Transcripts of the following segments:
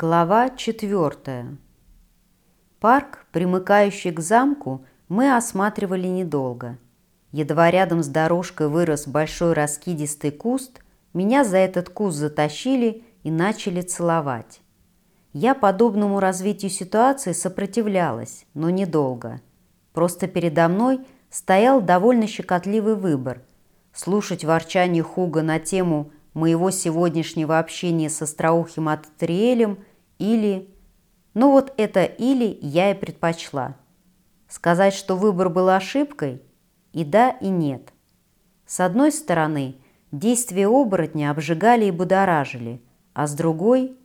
Глава четвертая. Парк, примыкающий к замку, мы осматривали недолго. Едва рядом с дорожкой вырос большой раскидистый куст, меня за этот куст затащили и начали целовать. Я подобному развитию ситуации сопротивлялась, но недолго. Просто передо мной стоял довольно щекотливый выбор – слушать ворчание Хуга на тему моего сегодняшнего общения со остроухим Атриэлем или... Ну вот это «или» я и предпочла. Сказать, что выбор был ошибкой? И да, и нет. С одной стороны, действия оборотня обжигали и будоражили, а с другой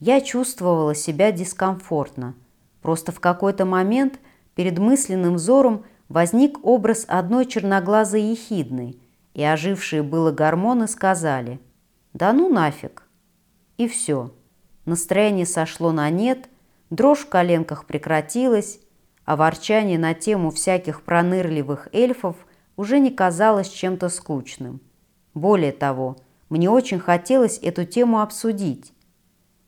я чувствовала себя дискомфортно. Просто в какой-то момент перед мысленным взором возник образ одной черноглазой ехидной, и ожившие было гормоны сказали «Да ну нафиг!» И все. Настроение сошло на нет, дрожь в коленках прекратилась, а ворчание на тему всяких пронырливых эльфов уже не казалось чем-то скучным. Более того, мне очень хотелось эту тему обсудить.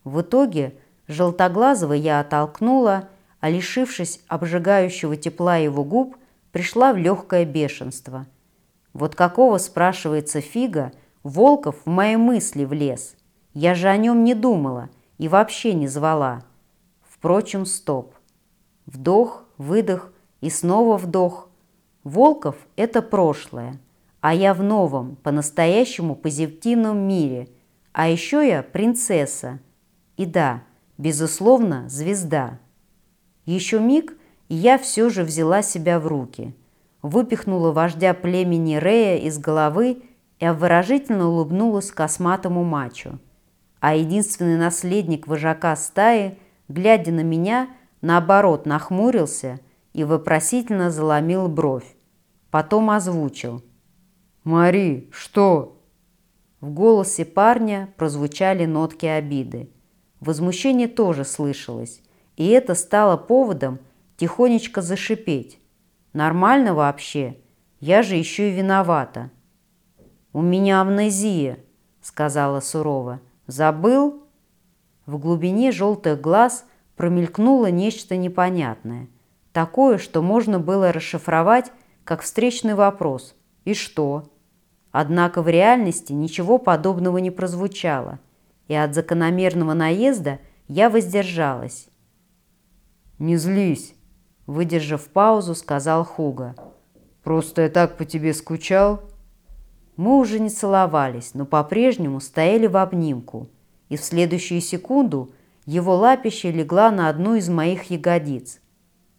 В итоге желтоглазого я оттолкнула, а лишившись обжигающего тепла его губ, пришла в легкое бешенство. Вот какого, спрашивается Фига, Волков в мои мысли влез? Я же о нем не думала – и вообще не звала. Впрочем, стоп. Вдох, выдох и снова вдох. Волков – это прошлое, а я в новом, по-настоящему позитивном мире. А еще я принцесса. И да, безусловно, звезда. Еще миг, и я все же взяла себя в руки. Выпихнула вождя племени Рея из головы и обворожительно улыбнулась косматому мачо а единственный наследник вожака стаи, глядя на меня, наоборот нахмурился и вопросительно заломил бровь. Потом озвучил. «Мари, что?» В голосе парня прозвучали нотки обиды. Возмущение тоже слышалось, и это стало поводом тихонечко зашипеть. «Нормально вообще? Я же еще и виновата». «У меня амнезия», — сказала сурово. Забыл? В глубине желтых глаз промелькнуло нечто непонятное. Такое, что можно было расшифровать как встречный вопрос «И что?». Однако в реальности ничего подобного не прозвучало, и от закономерного наезда я воздержалась. «Не злись», – выдержав паузу, сказал Хуга. «Просто я так по тебе скучал». Мы уже не целовались, но по-прежнему стояли в обнимку, и в следующую секунду его лапище легла на одну из моих ягодиц.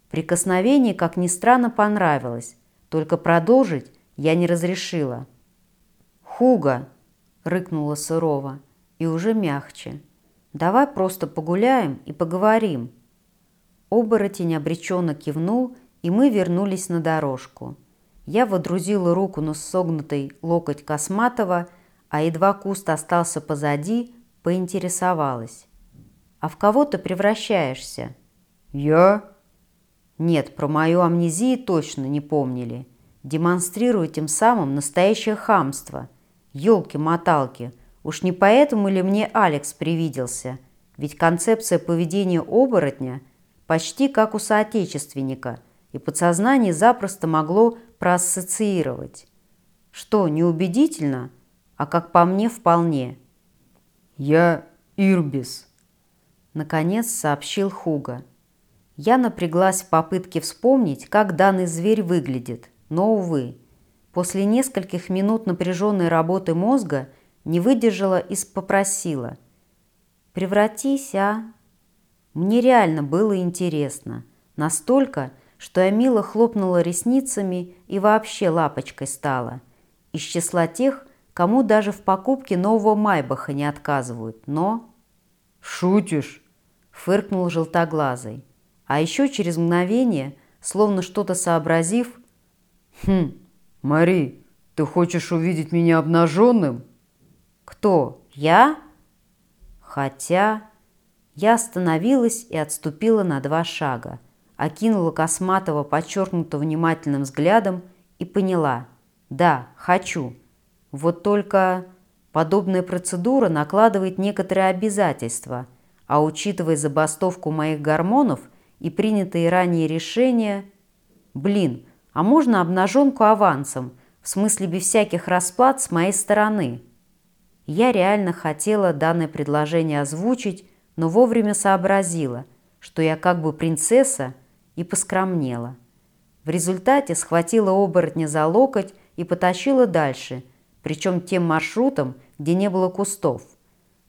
Прикосновение, как ни странно, понравилось, только продолжить я не разрешила. «Хуга!» – рыкнула сурово, и уже мягче. «Давай просто погуляем и поговорим». Оборотень обреченно кивнул, и мы вернулись на дорожку. Я водрузила руку на согнутый локоть Косматова, а едва куст остался позади, поинтересовалась. «А в кого ты превращаешься?» «Я?» Нет, про мою амнезию точно не помнили. Демонстрируя тем самым настоящее хамство. Ёлки-моталки, уж не поэтому ли мне Алекс привиделся? Ведь концепция поведения оборотня почти как у соотечественника, и подсознание запросто могло проассоциировать. Что, неубедительно? А как по мне, вполне. «Я Ирбис», — наконец сообщил Хуга. Я напряглась в попытке вспомнить, как данный зверь выглядит, но, увы, после нескольких минут напряженной работы мозга не выдержала и попросила. «Превратись, а?» Мне реально было интересно. Настолько, что я мило хлопнула ресницами и вообще лапочкой стала. Из числа тех, кому даже в покупке нового Майбаха не отказывают, но... «Шутишь?» – фыркнул желтоглазый. А еще через мгновение, словно что-то сообразив, «Хм, Мари, ты хочешь увидеть меня обнаженным?» «Кто? Я?» Хотя... Я остановилась и отступила на два шага окинула Косматова подчеркнуто внимательным взглядом и поняла – да, хочу. Вот только подобная процедура накладывает некоторые обязательства, а учитывая забастовку моих гормонов и принятые ранее решения... Блин, а можно обнаженку авансом, в смысле без всяких расплат с моей стороны? Я реально хотела данное предложение озвучить, но вовремя сообразила, что я как бы принцесса и поскромнела. В результате схватила оборотня за локоть и потащила дальше, причем тем маршрутом, где не было кустов.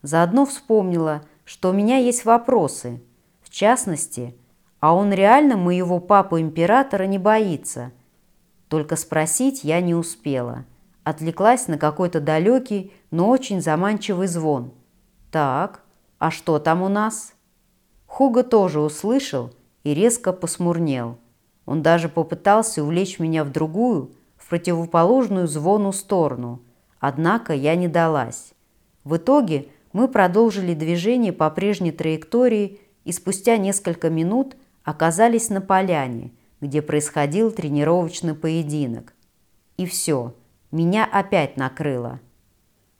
Заодно вспомнила, что у меня есть вопросы, в частности, а он реально моего папу-императора не боится. Только спросить я не успела. Отвлеклась на какой-то далекий, но очень заманчивый звон. «Так, а что там у нас?» Хуга тоже услышал и резко посмурнел. Он даже попытался увлечь меня в другую, в противоположную звону сторону. Однако я не далась. В итоге мы продолжили движение по прежней траектории и спустя несколько минут оказались на поляне, где происходил тренировочный поединок. И все, меня опять накрыло.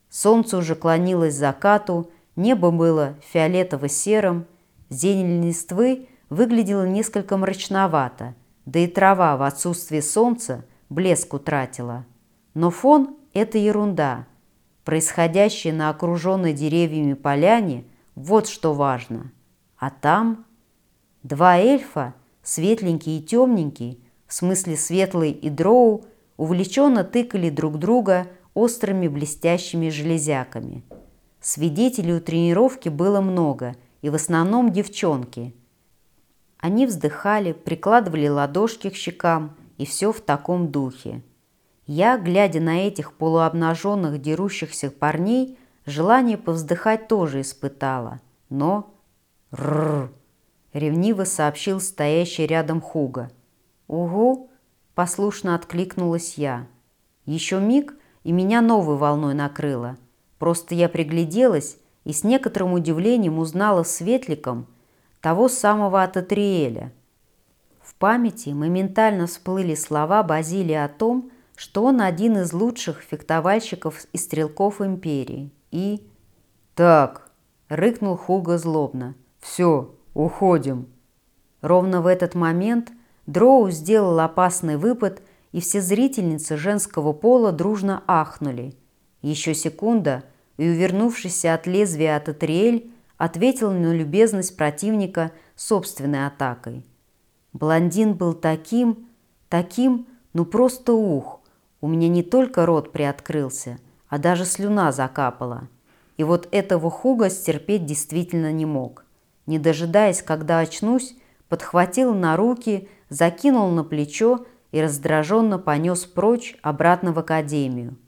Солнце уже клонилось к закату, небо было фиолетово-серым, зелень листвы выглядела несколько мрачновато, да и трава в отсутствие солнца блеск утратила. Но фон – это ерунда. Происходящее на окруженной деревьями поляне – вот что важно. А там два эльфа, светленький и темненький, в смысле светлый и дроу, увлеченно тыкали друг друга острыми блестящими железяками. Свидетелей у тренировки было много, и в основном девчонки – они вздыхали, прикладывали ладошки к щекам, и все в таком духе. Я, глядя на этих полуобнаженных дерущихся парней, желание повздыхать тоже испытала. Но... Рррр! Ревниво сообщил стоящий рядом Хуга. «Угу!» – послушно откликнулась я. Еще миг, и меня новой волной накрыло. Просто я пригляделась и с некоторым удивлением узнала светликом – того самого Ататриэля. В памяти моментально всплыли слова Базилия о том, что он один из лучших фехтовальщиков и стрелков империи. И... «Так», — рыкнул Хуга злобно, — «все, уходим». Ровно в этот момент Дроу сделал опасный выпад, и все зрительницы женского пола дружно ахнули. Еще секунда, и увернувшийся от лезвия Ататриэль ответил на любезность противника собственной атакой. Блондин был таким, таким, ну просто ух. У меня не только рот приоткрылся, а даже слюна закапала. И вот этого хуга стерпеть действительно не мог. Не дожидаясь, когда очнусь, подхватил на руки, закинул на плечо и раздраженно понес прочь обратно в академию.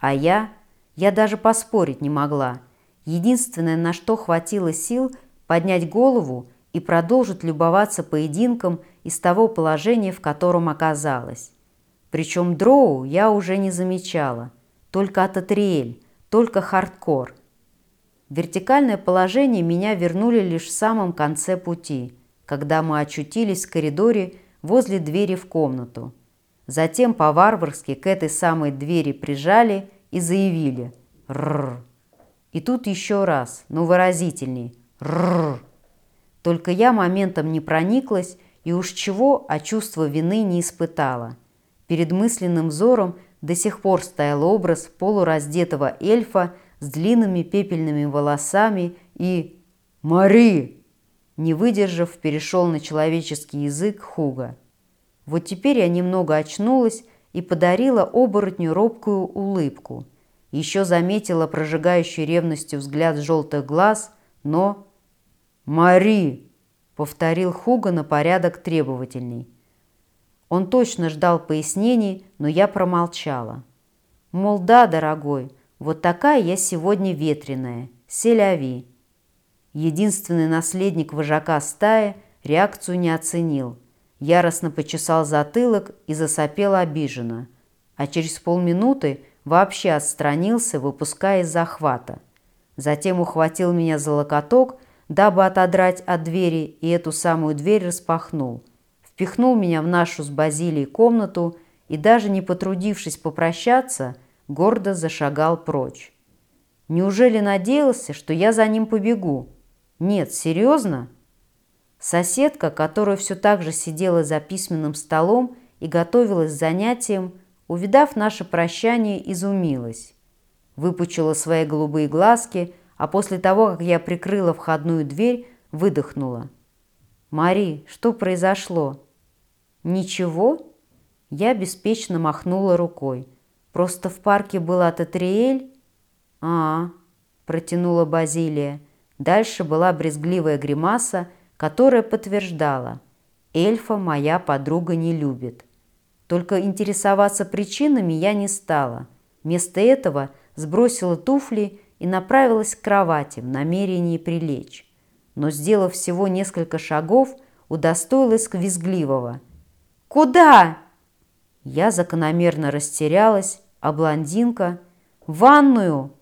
А я, я даже поспорить не могла – Единственное, на что хватило сил, поднять голову и продолжить любоваться поединком из того положения, в котором оказалась. Причем дроу я уже не замечала, только ататриэль, только хардкор. вертикальное положение меня вернули лишь в самом конце пути, когда мы очутились в коридоре возле двери в комнату. Затем по-варварски к этой самой двери прижали и заявили «Рррр». И тут еще раз, но выразительней. Рррр. Только я моментом не прониклась и уж чего, а чувство вины не испытала. Перед мысленным взором до сих пор стоял образ полураздетого эльфа с длинными пепельными волосами и «Мари!» Не выдержав, перешел на человеческий язык Хуга. Вот теперь я немного очнулась и подарила оборотню робкую улыбку – еще заметила прожигающий ревностью взгляд желтых глаз, но... «Мари!» — повторил Хуга на порядок требовательней. Он точно ждал пояснений, но я промолчала. Мол, да, дорогой, вот такая я сегодня ветреная, селяви. Единственный наследник вожака стаи реакцию не оценил. Яростно почесал затылок и засопел обиженно. А через полминуты вообще отстранился, выпуская из захвата. Затем ухватил меня за локоток, дабы отодрать от двери, и эту самую дверь распахнул. Впихнул меня в нашу с Базилией комнату и, даже не потрудившись попрощаться, гордо зашагал прочь. Неужели надеялся, что я за ним побегу? Нет, серьезно? Соседка, которая все так же сидела за письменным столом и готовилась к занятиям, увидав наше прощание, изумилась. Выпучила свои голубые глазки, а после того, как я прикрыла входную дверь, выдохнула. «Мари, что произошло?» «Ничего?» Я беспечно махнула рукой. «Просто в парке была Татриэль?» «А, -а протянула Базилия. Дальше была брезгливая гримаса, которая подтверждала. Эльфа моя подруга не любит. Только интересоваться причинами я не стала. Вместо этого сбросила туфли и направилась к кровати в намерении прилечь. Но, сделав всего несколько шагов, удостоилась визгливого. «Куда?» Я закономерно растерялась, а блондинка «В ванную!»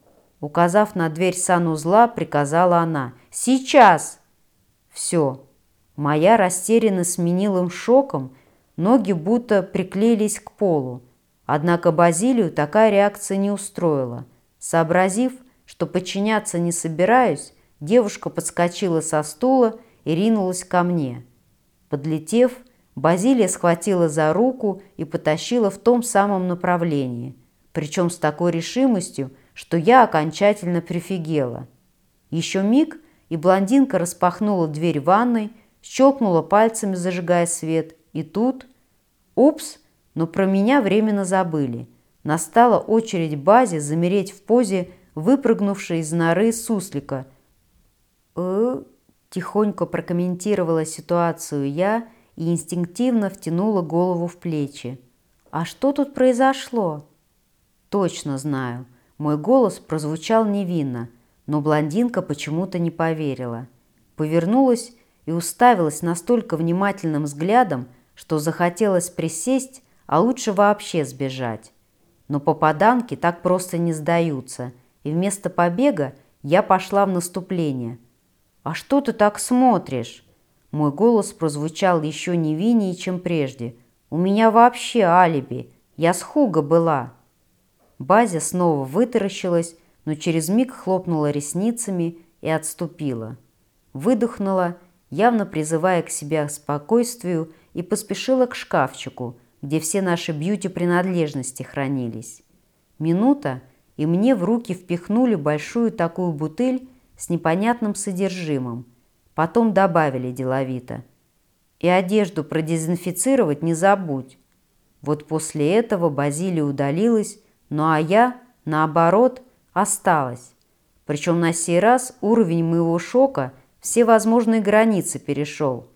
Указав на дверь санузла, приказала она. «Сейчас!» Все. Моя растерянность сменила шоком, ноги будто приклеились к полу. Однако Базилию такая реакция не устроила. Сообразив, что подчиняться не собираюсь, девушка подскочила со стула и ринулась ко мне. Подлетев, Базилия схватила за руку и потащила в том самом направлении, причем с такой решимостью, что я окончательно прифигела. Еще миг, и блондинка распахнула дверь ванной, щелкнула пальцами, зажигая свет, и тут... Упс, но про меня временно забыли. Настала очередь базе замереть в позе, выпрыгнувшей из норы суслика. э тихонько прокомментировала ситуацию я и инстинктивно втянула голову в плечи. «А что тут произошло?» «Точно знаю. Мой голос прозвучал невинно, но блондинка почему-то не поверила. Повернулась и уставилась настолько внимательным взглядом, что захотелось присесть, а лучше вообще сбежать. Но попаданки так просто не сдаются, и вместо побега я пошла в наступление. «А что ты так смотришь?» Мой голос прозвучал еще невиннее, чем прежде. «У меня вообще алиби. Я с Хуга была». Базя снова вытаращилась, но через миг хлопнула ресницами и отступила. Выдохнула, явно призывая к себе спокойствию, и поспешила к шкафчику, где все наши бьюти-принадлежности хранились. Минута, и мне в руки впихнули большую такую бутыль с непонятным содержимым. Потом добавили деловито. «И одежду продезинфицировать не забудь». Вот после этого Базилия удалилась, ну а я, наоборот, осталась. Причем на сей раз уровень моего шока все возможные границы перешел.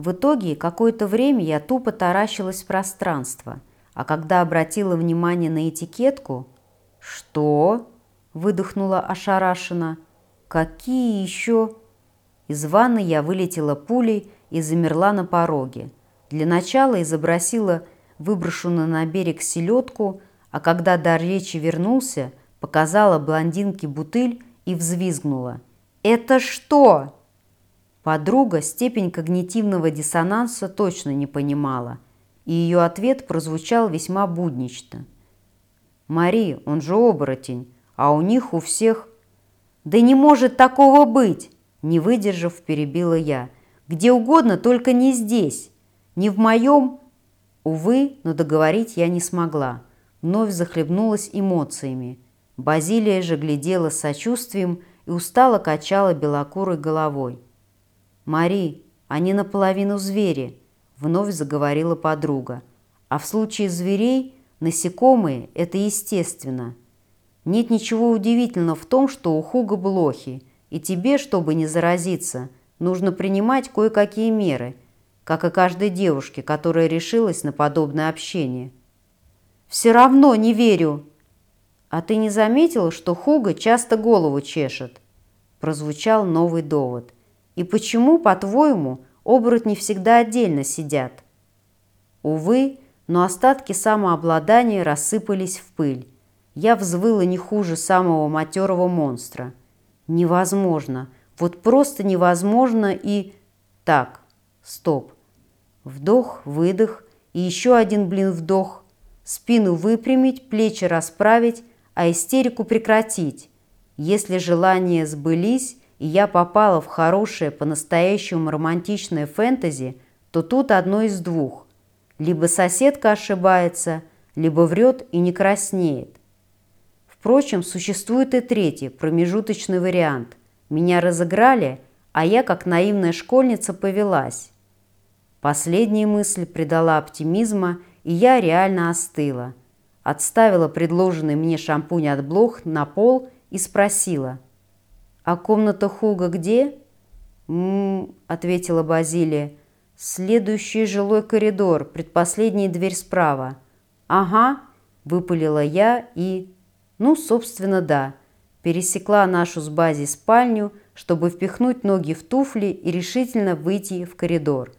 В итоге какое-то время я тупо таращилась в пространство, а когда обратила внимание на этикетку «Что?» – выдохнула ошарашенно. «Какие еще?» Из ванны я вылетела пулей и замерла на пороге. Для начала изобразила выброшенную на берег селедку – а когда дар речи вернулся, показала блондинке бутыль и взвизгнула. «Это что?» Подруга степень когнитивного диссонанса точно не понимала, и ее ответ прозвучал весьма буднично. «Мари, он же оборотень, а у них у всех...» «Да не может такого быть!» Не выдержав, перебила я. «Где угодно, только не здесь. Не в моем...» Увы, но договорить я не смогла вновь захлебнулась эмоциями. Базилия же глядела с сочувствием и устало качала белокурой головой. «Мари, они наполовину звери», – вновь заговорила подруга. «А в случае зверей насекомые – это естественно. Нет ничего удивительного в том, что у Хуга блохи, и тебе, чтобы не заразиться, нужно принимать кое-какие меры, как и каждой девушке, которая решилась на подобное общение». Все равно не верю. А ты не заметил, что Хуга часто голову чешет? Прозвучал новый довод. И почему, по-твоему, оборотни всегда отдельно сидят? Увы, но остатки самообладания рассыпались в пыль. Я взвыла не хуже самого матерого монстра. Невозможно, вот просто невозможно и... Так, стоп. Вдох, выдох и еще один, блин, вдох спину выпрямить, плечи расправить, а истерику прекратить. Если желания сбылись, и я попала в хорошее, по-настоящему романтичное фэнтези, то тут одно из двух. Либо соседка ошибается, либо врет и не краснеет. Впрочем, существует и третий, промежуточный вариант. Меня разыграли, а я, как наивная школьница, повелась. Последняя мысль придала оптимизма, и я реально остыла. Отставила предложенный мне шампунь от блох на пол и спросила – «А комната Хуга где?» «М-м-м», ответила Базилия. «Следующий жилой коридор, предпоследняя дверь справа». «Ага», – выпалила я и... Ну, собственно, да. Пересекла нашу с Бази спальню, чтобы впихнуть ноги в туфли и решительно выйти в коридор.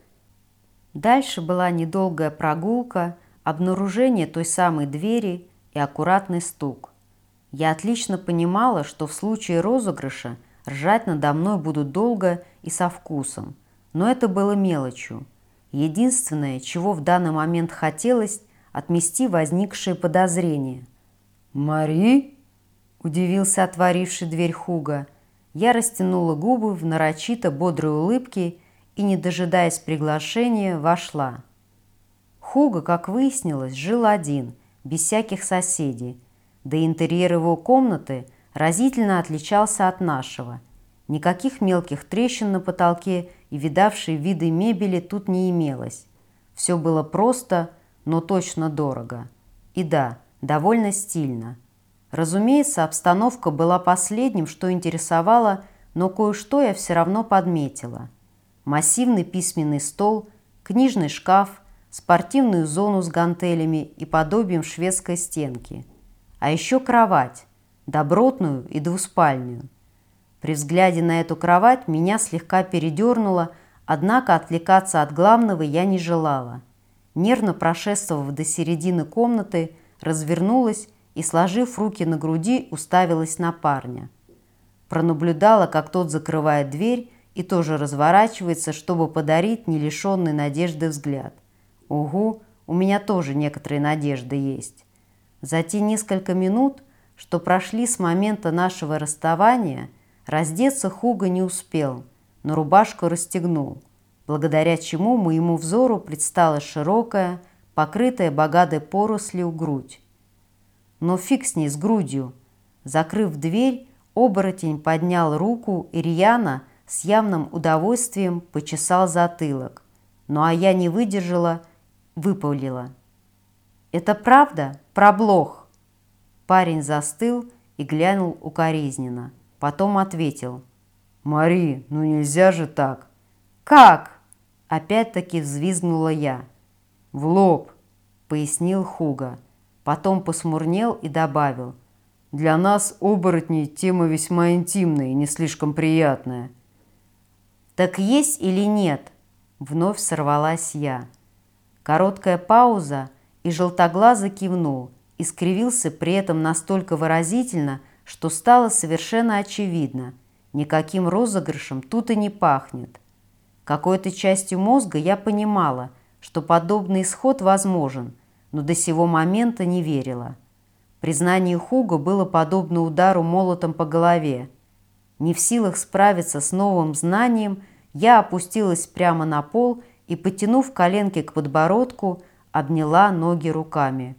Дальше была недолгая прогулка, обнаружение той самой двери и аккуратный стук. Я отлично понимала, что в случае розыгрыша ржать надо мной будут долго и со вкусом. Но это было мелочью. Единственное, чего в данный момент хотелось, отмести возникшие подозрения. «Мари?» – удивился отворивший дверь Хуга. Я растянула губы в нарочито бодрой улыбке и, не дожидаясь приглашения, вошла. Хуга, как выяснилось, жил один, без всяких соседей – да интерьер его комнаты разительно отличался от нашего. Никаких мелких трещин на потолке и видавшей виды мебели тут не имелось. Все было просто, но точно дорого. И да, довольно стильно. Разумеется, обстановка была последним, что интересовало, но кое-что я все равно подметила. Массивный письменный стол, книжный шкаф, спортивную зону с гантелями и подобием шведской стенки – а еще кровать, добротную и двуспальную. При взгляде на эту кровать меня слегка передернуло, однако отвлекаться от главного я не желала. Нервно прошествовав до середины комнаты, развернулась и, сложив руки на груди, уставилась на парня. Пронаблюдала, как тот закрывает дверь и тоже разворачивается, чтобы подарить не лишенный надежды взгляд. Угу, у меня тоже некоторые надежды есть. За те несколько минут, что прошли с момента нашего расставания, раздеться Хуга не успел, но рубашку расстегнул, благодаря чему моему взору предстала широкая, покрытая богатой порослью грудь. Но фиг с ней, с грудью. Закрыв дверь, оборотень поднял руку и рьяно с явным удовольствием почесал затылок. Ну а я не выдержала, выпалила – «Это правда? Про блох?» Парень застыл и глянул укоризненно. Потом ответил. «Мари, ну нельзя же так!» «Как?» Опять-таки взвизгнула я. «В лоб!» — пояснил Хуга. Потом посмурнел и добавил. «Для нас, оборотней, тема весьма интимная и не слишком приятная». «Так есть или нет?» Вновь сорвалась я. Короткая пауза — и желтоглазый кивнул и скривился при этом настолько выразительно, что стало совершенно очевидно. Никаким розыгрышем тут и не пахнет. Какой-то частью мозга я понимала, что подобный исход возможен, но до сего момента не верила. Признание Хуга было подобно удару молотом по голове. Не в силах справиться с новым знанием, я опустилась прямо на пол и, потянув коленки к подбородку, обняла ноги руками.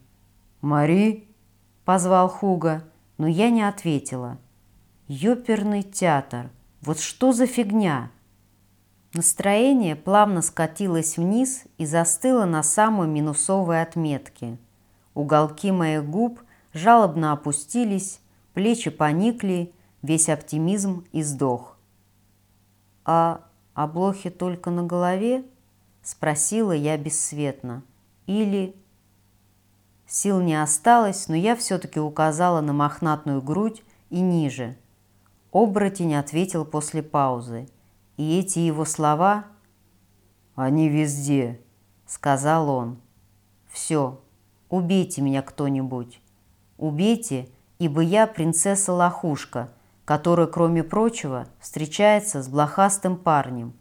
«Мари?» – позвал Хуга, но я не ответила. «Ёперный театр! Вот что за фигня?» Настроение плавно скатилось вниз и застыло на самой минусовой отметке. Уголки моих губ жалобно опустились, плечи поникли, весь оптимизм издох. «А облохи только на голове?» – спросила я бесцветно. Или... Сил не осталось, но я все-таки указала на мохнатную грудь и ниже. Оборотень ответил после паузы. И эти его слова... «Они везде», — сказал он. «Все, убейте меня кто-нибудь. Убейте, ибо я принцесса-лохушка, которая, кроме прочего, встречается с блохастым парнем.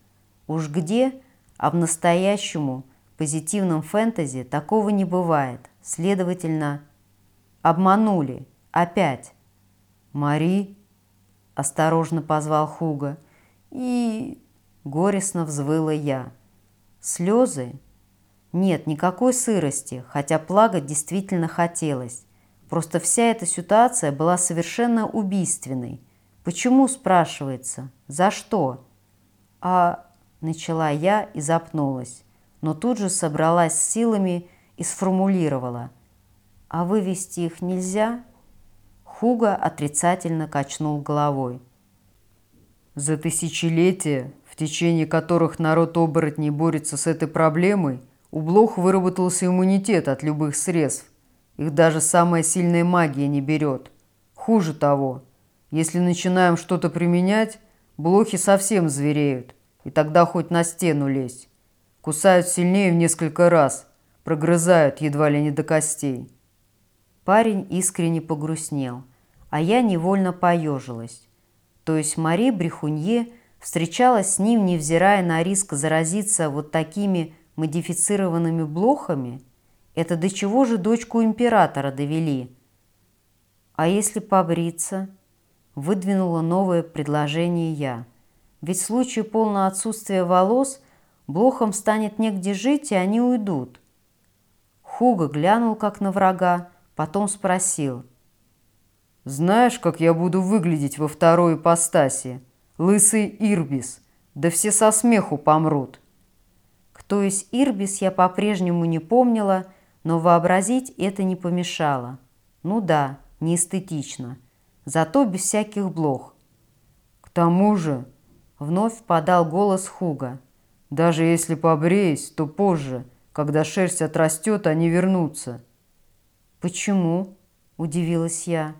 Уж где, а в настоящему позитивном фэнтези такого не бывает. Следовательно, обманули. Опять. Мари? – осторожно позвал Хуга. «И...» – горестно взвыла я. «Слезы?» Нет, никакой сырости, хотя плакать действительно хотелось. Просто вся эта ситуация была совершенно убийственной. Почему, спрашивается? За что? А... Начала я и запнулась, но тут же собралась силами и сформулировала. А вывести их нельзя? Хуга отрицательно качнул головой. За тысячелетия, в течение которых народ оборотней борется с этой проблемой, у блох выработался иммунитет от любых средств. Их даже самая сильная магия не берет. Хуже того, если начинаем что-то применять, блохи совсем звереют, и тогда хоть на стену лезь. Кусают сильнее в несколько раз, прогрызают едва ли не до костей. Парень искренне погрустнел – а я невольно поежилась. То есть Мари Брехунье встречалась с ним, невзирая на риск заразиться вот такими модифицированными блохами? Это до чего же дочку императора довели? А если побриться? Выдвинула новое предложение я. Ведь в случае полного отсутствия волос блохам станет негде жить, и они уйдут. Хуга глянул как на врага, потом спросил – знаешь, как я буду выглядеть во второй ипостаси? Лысый Ирбис. Да все со смеху помрут. Кто из Ирбис я по-прежнему не помнила, но вообразить это не помешало. Ну да, не эстетично. Зато без всяких блох. К тому же, вновь подал голос Хуга. Даже если побреюсь, то позже, когда шерсть отрастет, они вернутся. Почему? Удивилась я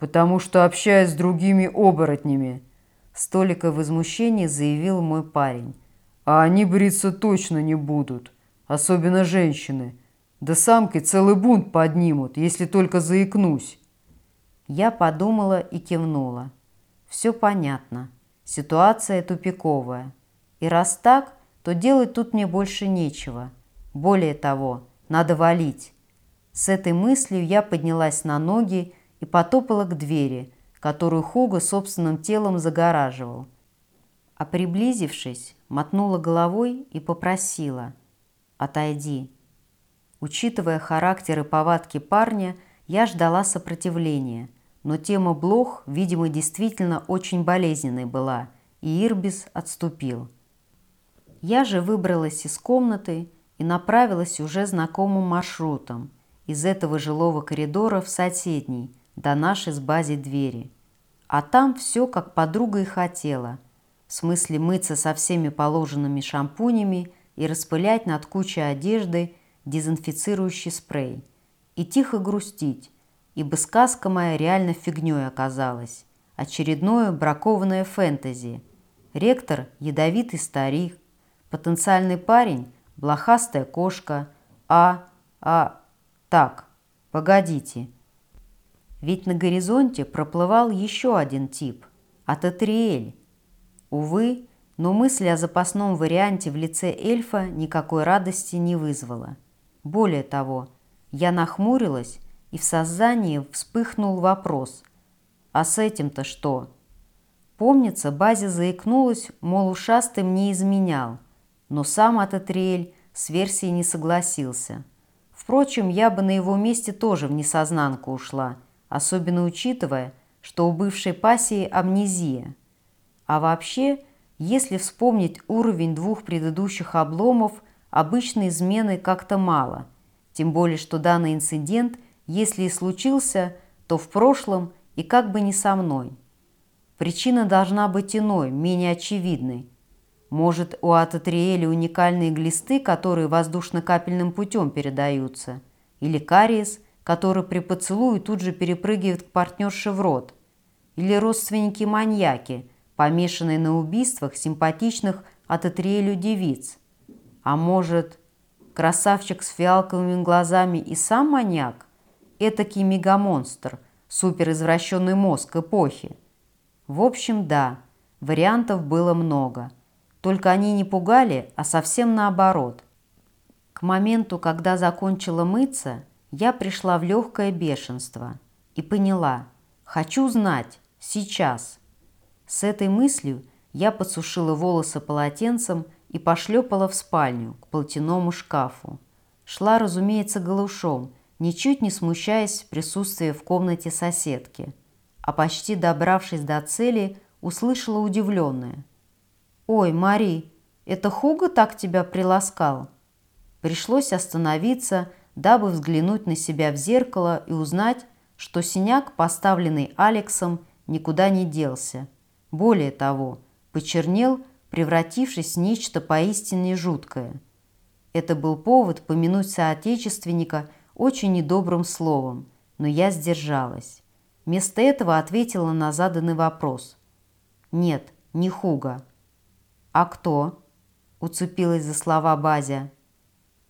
потому что общаюсь с другими оборотнями», — столика возмущения заявил мой парень. «А они бриться точно не будут, особенно женщины. Да самки целый бунт поднимут, если только заикнусь». Я подумала и кивнула. «Все понятно. Ситуация тупиковая. И раз так, то делать тут мне больше нечего. Более того, надо валить». С этой мыслью я поднялась на ноги и потопала к двери, которую Хуга собственным телом загораживал. А приблизившись, мотнула головой и попросила «Отойди». Учитывая характер и повадки парня, я ждала сопротивления, но тема блох, видимо, действительно очень болезненной была, и Ирбис отступил. Я же выбралась из комнаты и направилась уже знакомым маршрутом из этого жилого коридора в соседний – до нашей с базе двери. А там все, как подруга и хотела. В смысле мыться со всеми положенными шампунями и распылять над кучей одежды дезинфицирующий спрей. И тихо грустить, ибо сказка моя реально фигней оказалась. Очередное бракованное фэнтези. Ректор – ядовитый старик, потенциальный парень – блохастая кошка, а... а... так, погодите – ведь на горизонте проплывал еще один тип – Ататриэль. Увы, но мысль о запасном варианте в лице эльфа никакой радости не вызвала. Более того, я нахмурилась, и в сознании вспыхнул вопрос «А с этим-то что?». Помнится, Базе заикнулась, мол, ушастый мне изменял, но сам Ататриэль с версией не согласился. Впрочем, я бы на его месте тоже в несознанку ушла – особенно учитывая, что у бывшей пассии амнезия. А вообще, если вспомнить уровень двух предыдущих обломов, обычной измены как-то мало, тем более, что данный инцидент, если и случился, то в прошлом и как бы не со мной. Причина должна быть иной, менее очевидной. Может, у Ататриэля уникальные глисты, которые воздушно-капельным путем передаются, или кариес – который при поцелуе тут же перепрыгивает к партнерше в рот, или родственники-маньяки, помешанные на убийствах симпатичных от Атриэлю девиц. А может, красавчик с фиалковыми глазами и сам маньяк? Этакий мегамонстр, суперизвращенный мозг эпохи. В общем, да, вариантов было много. Только они не пугали, а совсем наоборот. К моменту, когда закончила мыться, я пришла в легкое бешенство и поняла, хочу знать, сейчас, С этой мыслью я подсушила волосы полотенцем и пошлепала в спальню к платяному шкафу. Шла, разумеется, голышом, ничуть не смущаясь присутствия в комнате соседки. А почти добравшись до цели, услышала удивленное. «Ой, Мари, это Хуга так тебя приласкал?» Пришлось остановиться, дабы взглянуть на себя в зеркало и узнать, что синяк, поставленный Алексом, никуда не делся. Более того, почернел, превратившись в нечто поистине жуткое. Это был повод помянуть соотечественника очень недобрым словом, но я сдержалась. Вместо этого ответила на заданный вопрос. «Нет, не Хуга». «А кто?» – уцепилась за слова Базя.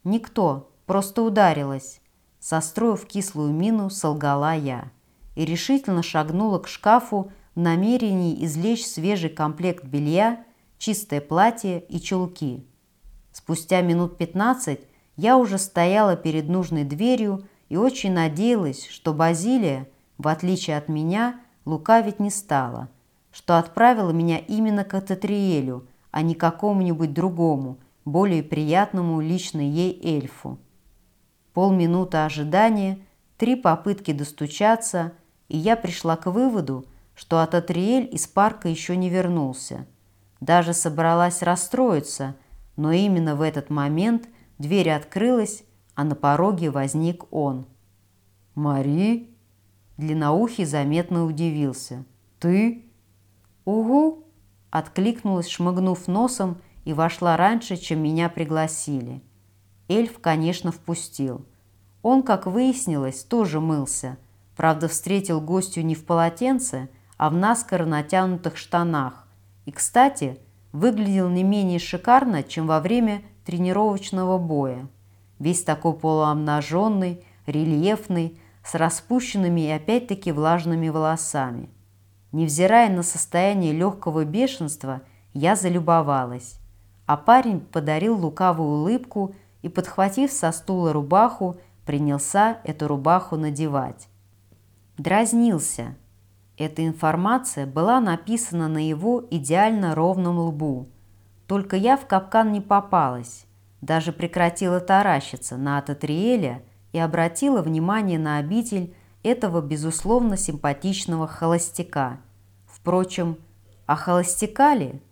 «Никто, просто ударилась». Состроив кислую мину, солгала я и решительно шагнула к шкафу в намерении извлечь свежий комплект белья, чистое платье и чулки. Спустя минут пятнадцать я уже стояла перед нужной дверью и очень надеялась, что Базилия, в отличие от меня, лукавить не стала, что отправила меня именно к Татриэлю, а не какому-нибудь другому, более приятному лично ей эльфу. Полминуты ожидания, три попытки достучаться, и я пришла к выводу, что Ататриэль из парка еще не вернулся. Даже собралась расстроиться, но именно в этот момент дверь открылась, а на пороге возник он. «Мари?» Длинноухий заметно удивился. «Ты?» «Угу!» – откликнулась, шмыгнув носом, и вошла раньше, чем меня пригласили. Эльф, конечно, впустил. Он, как выяснилось, тоже мылся. Правда, встретил гостю не в полотенце, а в наскоро натянутых штанах. И, кстати, выглядел не менее шикарно, чем во время тренировочного боя. Весь такой полуобнаженный, рельефный, с распущенными и опять-таки влажными волосами. Невзирая на состояние легкого бешенства, я залюбовалась. А парень подарил лукавую улыбку и, подхватив со стула рубаху, принялся эту рубаху надевать. Дразнился. Эта информация была написана на его идеально ровном лбу. Только я в капкан не попалась. Даже прекратила таращиться на Ататриэля и обратила внимание на обитель этого, безусловно, симпатичного холостяка. Впрочем, а холостяка ли –